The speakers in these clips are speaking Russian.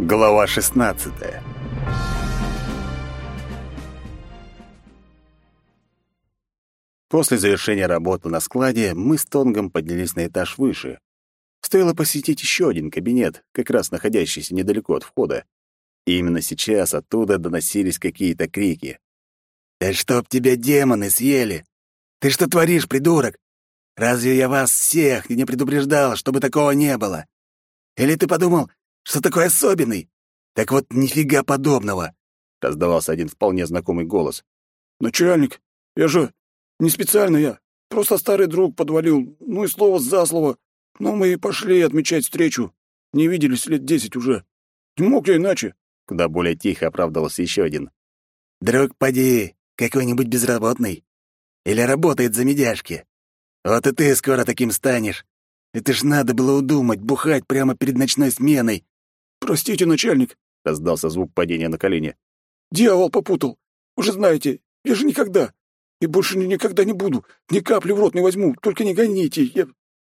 Глава 16. После завершения работы на складе мы с Тонгом поднялись на этаж выше. Стоило посетить еще один кабинет, как раз находящийся недалеко от входа. И именно сейчас оттуда доносились какие-то крики. «Да чтоб тебя демоны съели! Ты что творишь, придурок? Разве я вас всех не предупреждал, чтобы такого не было? Или ты подумал, что такой особенный? Так вот, нифига подобного!» — раздавался один вполне знакомый голос. «Начальник, я же не специально я. Просто старый друг подвалил, ну и слово за слово. Но мы и пошли отмечать встречу. Не виделись лет десять уже. Не мог я иначе». Куда более тихо оправдывался еще один. «Друг, поди, какой-нибудь безработный. Или работает за медяшки. Вот и ты скоро таким станешь. Это ж надо было удумать, бухать прямо перед ночной сменой. «Простите, начальник», — раздался звук падения на колени. «Дьявол попутал. Вы же знаете, я же никогда. И больше никогда не буду. Ни капли в рот не возьму. Только не гоните. Я,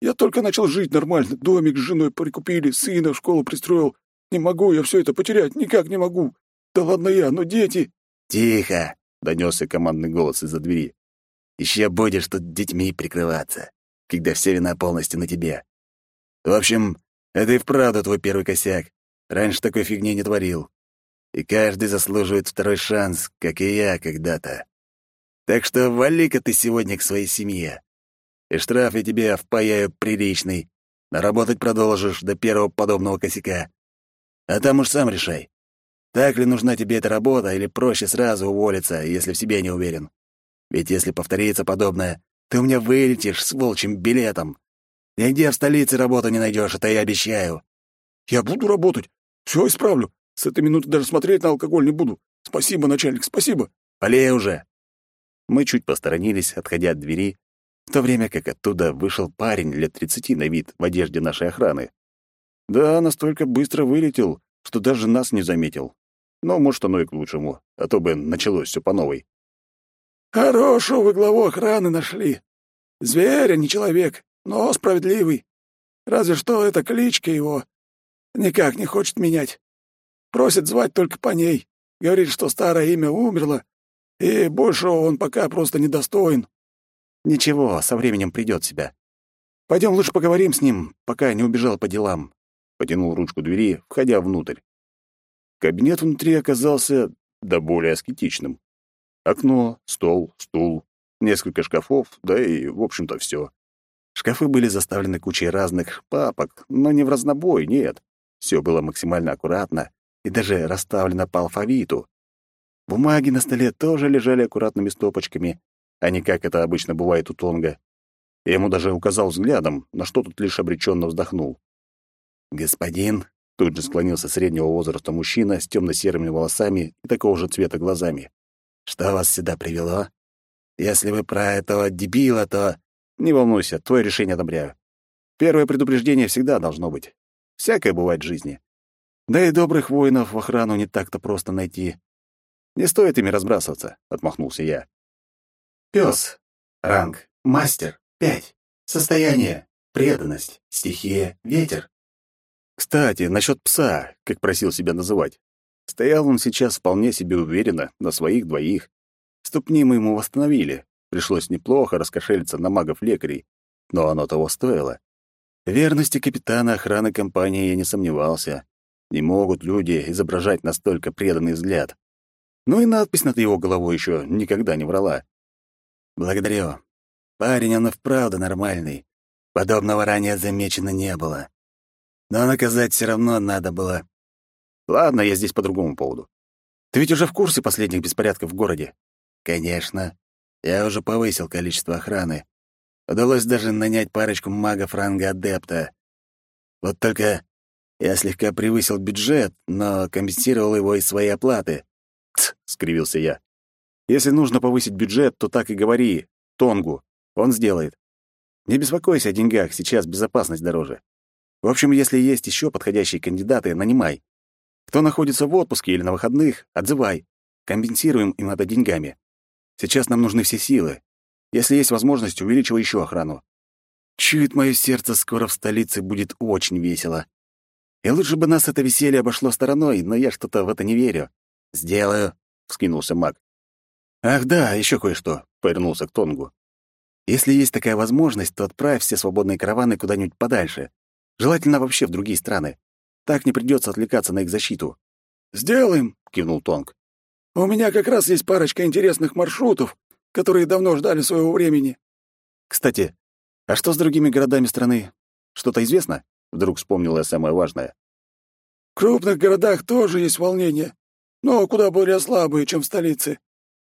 я только начал жить нормально. Домик с женой прикупили, сына в школу пристроил. Не могу я все это потерять. Никак не могу. Да ладно я, но дети...» «Тихо!» — донесся командный голос из-за двери. Еще будешь тут детьми прикрываться, когда вся вина полностью на тебе. В общем, это и вправду твой первый косяк. Раньше такой фигни не творил. И каждый заслуживает второй шанс, как и я когда-то. Так что вали-ка ты сегодня к своей семье. И штраф я тебе впаяю приличный. Наработать продолжишь до первого подобного косяка. А там уж сам решай. Так ли нужна тебе эта работа, или проще сразу уволиться, если в себе не уверен? Ведь если повторится подобное, ты у меня вылетишь с волчьим билетом. Нигде в столице работу не найдешь, это я обещаю. Я буду работать. Все исправлю. С этой минуты даже смотреть на алкоголь не буду. Спасибо, начальник, спасибо. Полей уже. Мы чуть посторонились, отходя от двери, в то время как оттуда вышел парень лет тридцати на вид в одежде нашей охраны. Да, настолько быстро вылетел, что даже нас не заметил. Но, может, оно и к лучшему, а то бы началось все по новой. Хорошего вы главу охраны нашли. Зверь, а не человек, но справедливый. Разве что эта кличка его никак не хочет менять. Просит звать только по ней. Говорит, что старое имя умерло, и больше он пока просто недостоин. Ничего, со временем придет себя. Пойдем лучше поговорим с ним, пока не убежал по делам. Потянул ручку двери, входя внутрь. Кабинет внутри оказался до более аскетичным. Окно, стол, стул, несколько шкафов, да и, в общем-то, все. Шкафы были заставлены кучей разных папок, но не в разнобой, нет. Все было максимально аккуратно и даже расставлено по алфавиту. Бумаги на столе тоже лежали аккуратными стопочками, а не как это обычно бывает у Тонга. Я ему даже указал взглядом, на что тут лишь обреченно вздохнул. «Господин», — тут же склонился среднего возраста мужчина с темно-серыми волосами и такого же цвета глазами. Что вас сюда привело? Если вы про этого дебила, то... Не волнуйся, твое решение одобряю. Первое предупреждение всегда должно быть. Всякое бывает в жизни. Да и добрых воинов в охрану не так-то просто найти. Не стоит ими разбрасываться, — отмахнулся я. Пёс. Ранг. Мастер. Пять. Состояние. Преданность. Стихия. Ветер. Кстати, насчет пса, как просил себя называть. Стоял он сейчас вполне себе уверенно, на своих двоих. Ступни мы ему восстановили. Пришлось неплохо раскошелиться на магов-лекарей, но оно того стоило. Верности капитана охраны компании я не сомневался. Не могут люди изображать настолько преданный взгляд. Ну и надпись над его головой еще никогда не врала. «Благодарю. Парень, он и вправду нормальный. Подобного ранее замечено не было. Но наказать все равно надо было. Ладно, я здесь по другому поводу. Ты ведь уже в курсе последних беспорядков в городе? Конечно. Я уже повысил количество охраны. Удалось даже нанять парочку магов ранга адепта. Вот только я слегка превысил бюджет, но компенсировал его из своей оплаты. «Тсс», — скривился я. «Если нужно повысить бюджет, то так и говори. Тонгу. Он сделает. Не беспокойся о деньгах, сейчас безопасность дороже. В общем, если есть еще подходящие кандидаты, нанимай. Кто находится в отпуске или на выходных, отзывай. Компенсируем им это деньгами. Сейчас нам нужны все силы. Если есть возможность, увеличивай еще охрану. Чует мое сердце, скоро в столице будет очень весело. И лучше бы нас это веселье обошло стороной, но я что-то в это не верю. Сделаю, вскинулся маг. Ах да, еще кое-что, повернулся к Тонгу. Если есть такая возможность, то отправь все свободные караваны куда-нибудь подальше. Желательно вообще в другие страны. Так не придется отвлекаться на их защиту. «Сделаем», — кивнул Тонг. «У меня как раз есть парочка интересных маршрутов, которые давно ждали своего времени». «Кстати, а что с другими городами страны? Что-то известно?» Вдруг вспомнила я самое важное. «В крупных городах тоже есть волнение, но куда более слабые, чем в столице.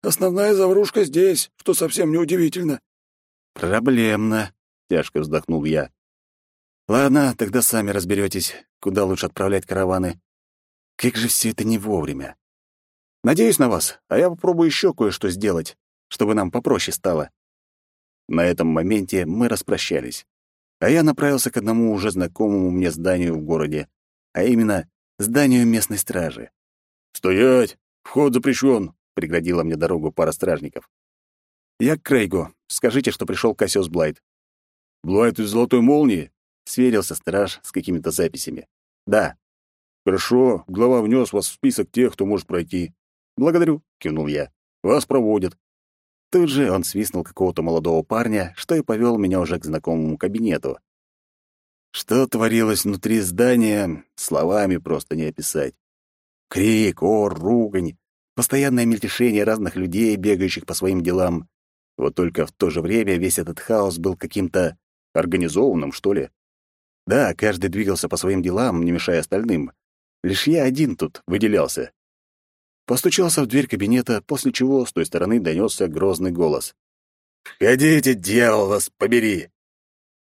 Основная заварушка здесь, что совсем неудивительно». «Проблемно», — тяжко вздохнул я. «Ладно, тогда сами разберетесь, куда лучше отправлять караваны. Как же все это не вовремя. Надеюсь на вас, а я попробую еще кое-что сделать, чтобы нам попроще стало». На этом моменте мы распрощались а я направился к одному уже знакомому мне зданию в городе, а именно зданию местной стражи. «Стоять! Вход запрещен!» — преградила мне дорогу пара стражников. «Я к Крейгу. Скажите, что пришел Кассиус Блайт». «Блайт из Золотой Молнии?» — сверился страж с какими-то записями. «Да». «Хорошо. Глава внес вас в список тех, кто может пройти». «Благодарю», — кивнул я. «Вас проводят». Тут же он свистнул какого-то молодого парня, что и повел меня уже к знакомому кабинету. Что творилось внутри здания, словами просто не описать. Крик, ор, ругань, постоянное мельтешение разных людей, бегающих по своим делам. Вот только в то же время весь этот хаос был каким-то организованным, что ли. Да, каждый двигался по своим делам, не мешая остальным. Лишь я один тут выделялся. Постучался в дверь кабинета, после чего с той стороны донесся грозный голос. «Входите, дьявол вас побери!»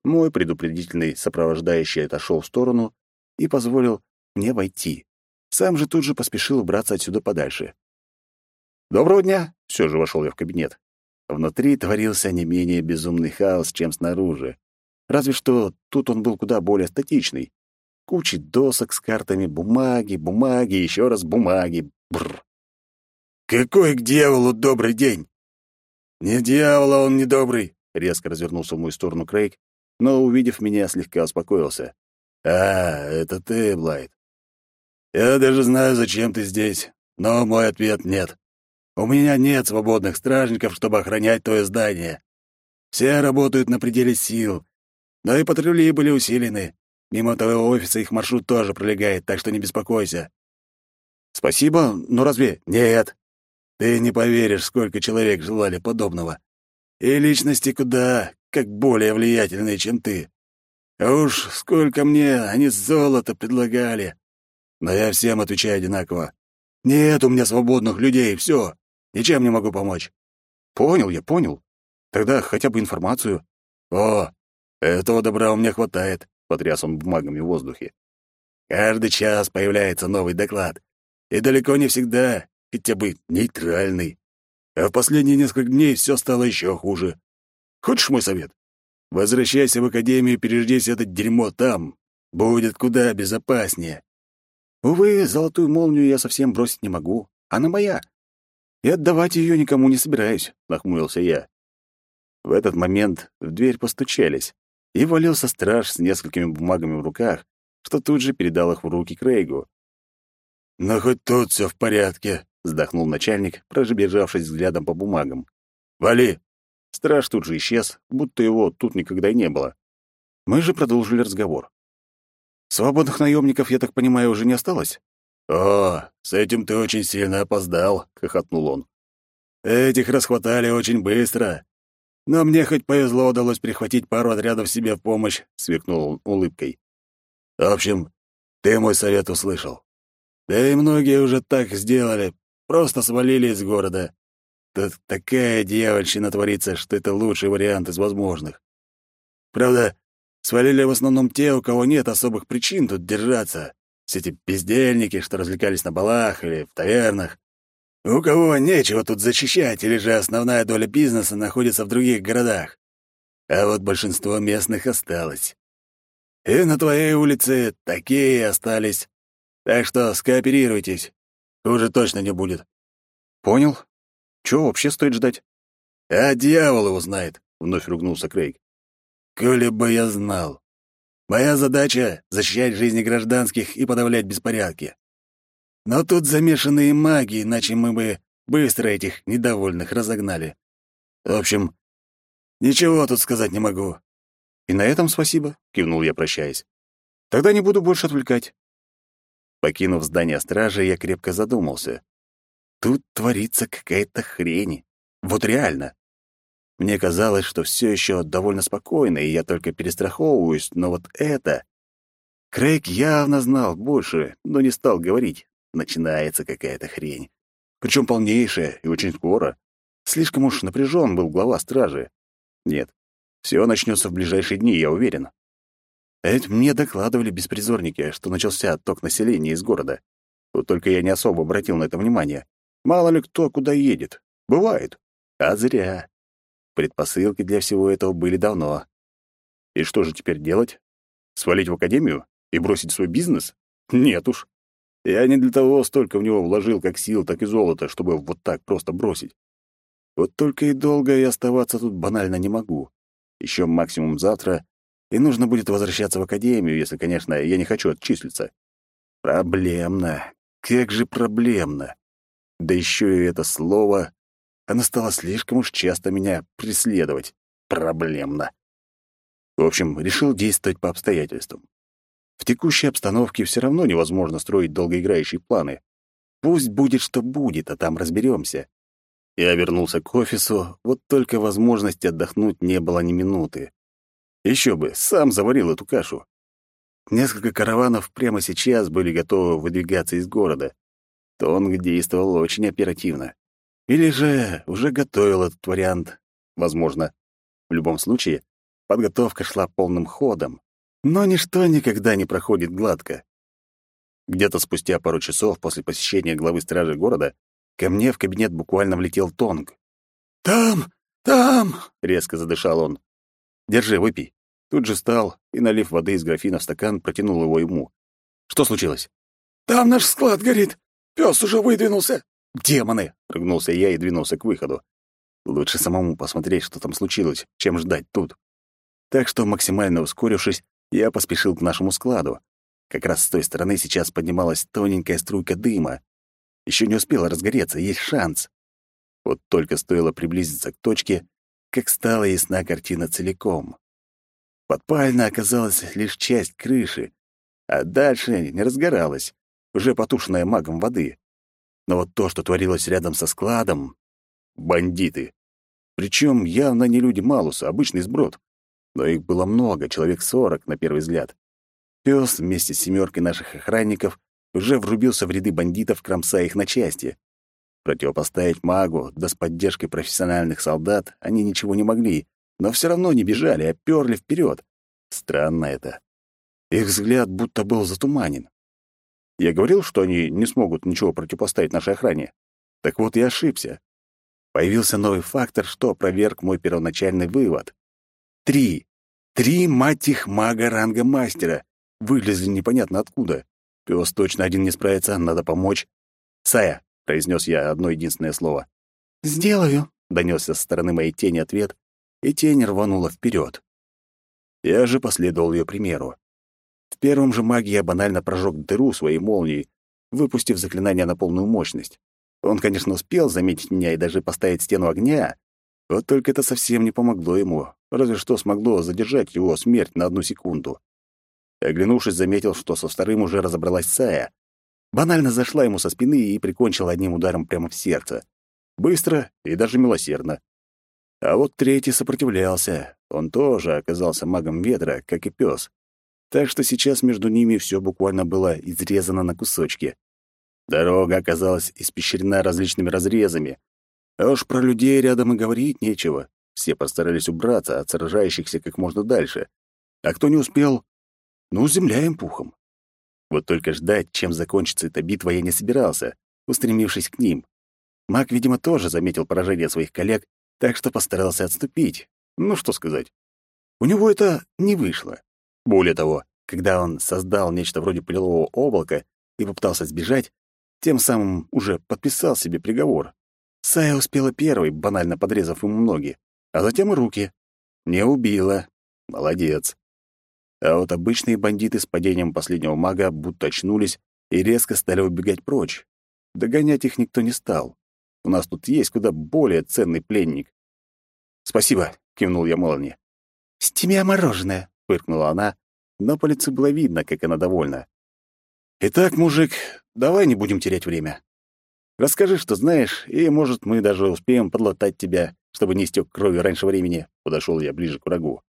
Мой предупредительный сопровождающий отошел в сторону и позволил мне войти. Сам же тут же поспешил убраться отсюда подальше. «Доброго дня!» — все же вошел я в кабинет. Внутри творился не менее безумный хаос, чем снаружи. Разве что тут он был куда более статичный. Куча досок с картами, бумаги, бумаги, еще раз бумаги. Бррр. «Какой к дьяволу добрый день?» «Не дьявола он не добрый», — резко развернулся в мою сторону Крейг, но, увидев меня, слегка успокоился. «А, это ты, Блайт. Я даже знаю, зачем ты здесь, но мой ответ — нет. У меня нет свободных стражников, чтобы охранять твое здание. Все работают на пределе сил, но и патрули были усилены. Мимо твоего офиса их маршрут тоже пролегает, так что не беспокойся». «Спасибо, но разве...» «Нет, ты не поверишь, сколько человек желали подобного. И личности куда, как более влиятельные, чем ты. А уж сколько мне они золото предлагали. Но я всем отвечаю одинаково. Нет у меня свободных людей, все. Ничем не могу помочь. Понял я, понял. Тогда хотя бы информацию. О, этого добра у меня хватает, потряс он бумагами в воздухе. Каждый час появляется новый доклад. И далеко не всегда хотя бы нейтральный. А в последние несколько дней все стало еще хуже. Хочешь мой совет? Возвращайся в академию и переждись это дерьмо там. Будет куда безопаснее. Увы, золотую молнию я совсем бросить не могу. Она моя. И отдавать ее никому не собираюсь, нахмурился я. В этот момент в дверь постучались, и валился страж с несколькими бумагами в руках, что тут же передал их в руки Крейгу. «Ну, хоть тут все в порядке», — вздохнул начальник, пробежавшись взглядом по бумагам. «Вали!» Страж тут же исчез, будто его тут никогда и не было. Мы же продолжили разговор. «Свободных наемников, я так понимаю, уже не осталось?» «О, с этим ты очень сильно опоздал», — хохотнул он. «Этих расхватали очень быстро. Но мне хоть повезло, удалось прихватить пару отрядов себе в помощь», — сверкнул он улыбкой. «В общем, ты мой совет услышал. Да и многие уже так сделали, Просто свалили из города. Тут такая дьявольщина творится, что это лучший вариант из возможных. Правда, свалили в основном те, у кого нет особых причин тут держаться. Все эти бездельники, что развлекались на балах или в тавернах. У кого нечего тут защищать, или же основная доля бизнеса находится в других городах. А вот большинство местных осталось. И на твоей улице такие остались. Так что скооперируйтесь. Хуже точно не будет. Понял. Чего вообще стоит ждать? А дьявол его знает, вновь ругнулся Крейг. Коли бы я знал. Моя задача — защищать жизни гражданских и подавлять беспорядки. Но тут замешаны маги, иначе мы бы быстро этих недовольных разогнали. В общем, ничего тут сказать не могу. И на этом спасибо, кивнул я, прощаясь. Тогда не буду больше отвлекать. Покинув здание стражи, я крепко задумался. Тут творится какая-то хрень. Вот реально. Мне казалось, что все еще довольно спокойно, и я только перестраховываюсь, но вот это... Крейг явно знал больше, но не стал говорить. Начинается какая-то хрень. Причем полнейшая и очень скоро. Слишком уж напряжен был глава стражи. Нет, все начнется в ближайшие дни, я уверен. Ведь мне докладывали беспризорники, что начался отток населения из города. Вот только я не особо обратил на это внимание. Мало ли кто куда едет. Бывает. А зря. Предпосылки для всего этого были давно. И что же теперь делать? Свалить в академию и бросить свой бизнес? Нет уж. Я не для того столько в него вложил как сил, так и золота, чтобы вот так просто бросить. Вот только и долго я оставаться тут банально не могу. Еще максимум завтра, и нужно будет возвращаться в академию, если, конечно, я не хочу отчислиться. Проблемно. Как же проблемно. Да еще и это слово она стала слишком уж часто меня преследовать. Проблемно. В общем, решил действовать по обстоятельствам. В текущей обстановке все равно невозможно строить долгоиграющие планы. Пусть будет, что будет, а там разберемся. Я вернулся к офису, вот только возможности отдохнуть не было ни минуты. Еще бы, сам заварил эту кашу. Несколько караванов прямо сейчас были готовы выдвигаться из города. Тонг действовал очень оперативно. Или же уже готовил этот вариант. Возможно. В любом случае, подготовка шла полным ходом. Но ничто никогда не проходит гладко. Где-то спустя пару часов после посещения главы стражи города ко мне в кабинет буквально влетел Тонг. «Там! Там!» — резко задышал он. «Держи, выпей». Тут же встал и, налив воды из графина в стакан, протянул его ему. «Что случилось?» «Там наш склад горит. Пес уже выдвинулся. «Демоны!» — ругнулся я и двинулся к выходу. Лучше самому посмотреть, что там случилось, чем ждать тут. Так что, максимально ускорившись, я поспешил к нашему складу. Как раз с той стороны сейчас поднималась тоненькая струйка дыма. Еще не успела разгореться, есть шанс. Вот только стоило приблизиться к точке, как стала ясна картина целиком. Подпально оказалась лишь часть крыши, а дальше не разгоралась, уже потушенная магом воды. Но вот то, что творилось рядом со складом... Бандиты. Причем явно не люди Малуса, обычный сброд. Но их было много, человек сорок, на первый взгляд. Пес вместе с семеркой наших охранников уже врубился в ряды бандитов, кромсая их на части. Противопоставить магу, да с поддержкой профессиональных солдат, они ничего не могли, но все равно не бежали, а перли вперед. Странно это. Их взгляд будто был затуманен. Я говорил, что они не смогут ничего противопоставить нашей охране. Так вот, я ошибся. Появился новый фактор, что опроверг мой первоначальный вывод. Три. Три, мать их, мага ранга мастера. Вылезли непонятно откуда. Пес точно один не справится, надо помочь. «Сая», — произнес я одно единственное слово. «Сделаю», — донесся со стороны моей тени ответ, и тень рванула вперед. Я же последовал ее примеру. В первом же маге я банально прожег дыру своей молнией, выпустив заклинание на полную мощность. Он, конечно, успел заметить меня и даже поставить стену огня, вот только это совсем не помогло ему, разве что смогло задержать его смерть на одну секунду. Оглянувшись, заметил, что со вторым уже разобралась Сая. Банально зашла ему со спины и прикончила одним ударом прямо в сердце. Быстро и даже милосердно. А вот третий сопротивлялся. Он тоже оказался магом ветра, как и пес так что сейчас между ними все буквально было изрезано на кусочки. Дорога оказалась испещрена различными разрезами. А уж про людей рядом и говорить нечего. Все постарались убраться от сражающихся как можно дальше. А кто не успел, ну, земля им пухом. Вот только ждать, чем закончится эта битва, я не собирался, устремившись к ним. Маг, видимо, тоже заметил поражение своих коллег, так что постарался отступить. Ну, что сказать. У него это не вышло. Более того, когда он создал нечто вроде пылевого облака и попытался сбежать, тем самым уже подписал себе приговор. Сая успела первой, банально подрезав ему ноги, а затем и руки. Не убила. Молодец. А вот обычные бандиты с падением последнего мага будто очнулись и резко стали убегать прочь. Догонять их никто не стал. У нас тут есть куда более ценный пленник. «Спасибо», — кивнул я Мелани. «С тебя мороженое», — фыркнула она, но по лицу было видно, как она довольна. «Итак, мужик, давай не будем терять время. Расскажи, что знаешь, и, может, мы даже успеем подлатать тебя, чтобы не истек кровью раньше времени», — подошел я ближе к врагу.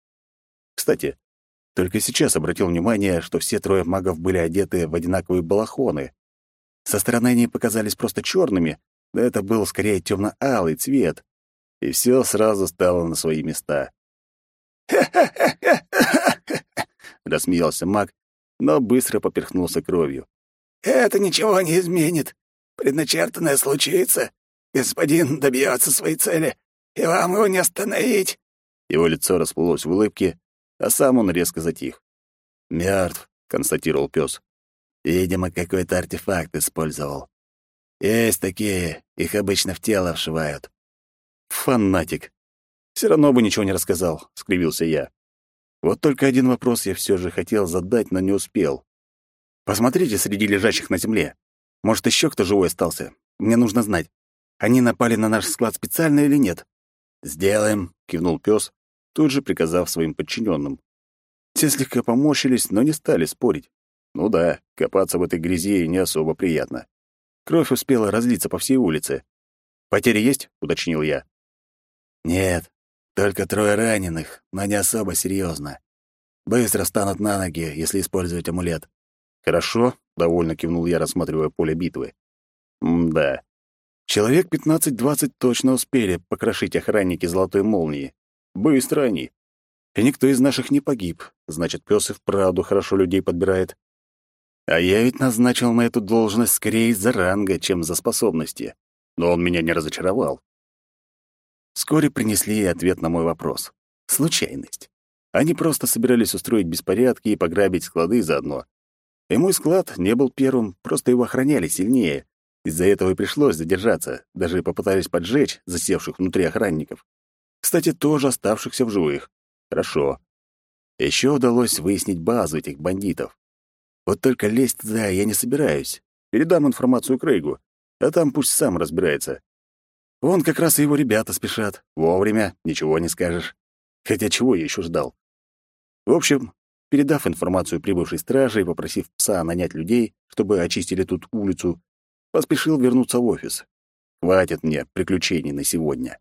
Кстати, только сейчас обратил внимание, что все трое магов были одеты в одинаковые балахоны. Со стороны они показались просто черными, но это был скорее темно-алый цвет, и все сразу стало на свои места. рассмеялся маг, но быстро поперхнулся кровью. «Это ничего не изменит. Предначертанное случится. Господин добьется своей цели, и вам его не остановить». Его лицо расплылось в улыбке, а сам он резко затих. Мертв, констатировал пес. «Видимо, какой-то артефакт использовал. Есть такие, их обычно в тело вшивают». «Фанатик. Все равно бы ничего не рассказал», — скривился я. Вот только один вопрос я все же хотел задать, но не успел. Посмотрите среди лежащих на земле. Может, еще кто живой остался? Мне нужно знать, они напали на наш склад специально или нет? Сделаем, кивнул пес, тут же приказав своим подчиненным. Те слегка поморщились, но не стали спорить. Ну да, копаться в этой грязи не особо приятно. Кровь успела разлиться по всей улице. «Потери есть?» — уточнил я. «Нет, только трое раненых, но не особо серьезно. Быстро встанут на ноги, если использовать амулет. Хорошо, довольно кивнул я, рассматривая поле битвы. М-да. Человек 15-20 точно успели покрошить охранники золотой молнии. Быстро они. И никто из наших не погиб. Значит, пес и вправду хорошо людей подбирает. А я ведь назначил на эту должность скорее из-за ранга, чем за способности. Но он меня не разочаровал. Вскоре принесли ответ на мой вопрос. Случайность. Они просто собирались устроить беспорядки и пограбить склады заодно. И мой склад не был первым, просто его охраняли сильнее. Из-за этого и пришлось задержаться, даже попытались поджечь засевших внутри охранников. Кстати, тоже оставшихся в живых. Хорошо. Еще удалось выяснить базу этих бандитов. Вот только лезть туда я не собираюсь. Передам информацию Крейгу, а там пусть сам разбирается. Вон как раз и его ребята спешат. Вовремя, ничего не скажешь. Хотя чего я еще ждал? В общем, передав информацию прибывшей страже и попросив пса нанять людей, чтобы очистили тут улицу, поспешил вернуться в офис. Хватит мне приключений на сегодня.